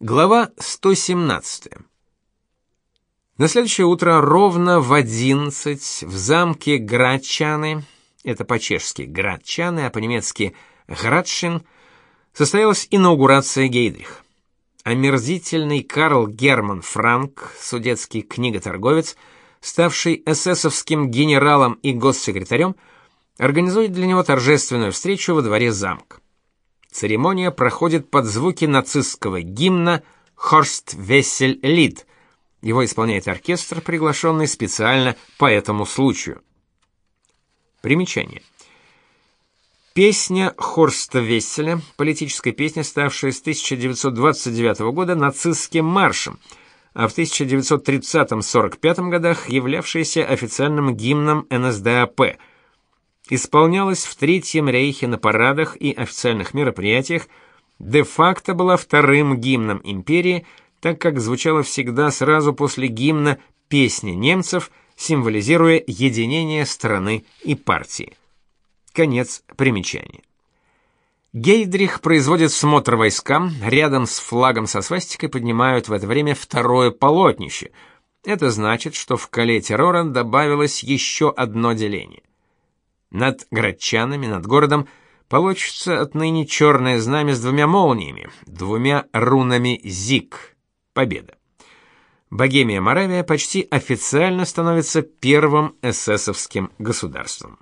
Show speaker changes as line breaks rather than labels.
Глава 117. На следующее утро ровно в 11 в замке Градчаны, это по-чешски Градчаны, а по-немецки Градшин, состоялась инаугурация Гейдрих. Омерзительный Карл Герман Франк, судетский книготорговец, ставший эсэсовским генералом и госсекретарем, организует для него торжественную встречу во дворе замка. Церемония проходит под звуки нацистского гимна «Хорст Вессель Лид». Его исполняет оркестр, приглашенный специально по этому случаю. Примечание. Песня Хорста Весселя, политическая песня, ставшая с 1929 года нацистским маршем, а в 1930-45 годах являвшаяся официальным гимном НСДАП – исполнялась в Третьем рейхе на парадах и официальных мероприятиях, де-факто была вторым гимном империи, так как звучала всегда сразу после гимна песни немцев, символизируя единение страны и партии. Конец примечания. Гейдрих производит смотр войскам, рядом с флагом со свастикой поднимают в это время второе полотнище. Это значит, что в коле террора добавилось еще одно деление. Над градчанами, над городом получится отныне черное знамя с двумя молниями, двумя рунами ЗИК. Победа. Богемия-Моравия почти официально становится первым эсэсовским государством.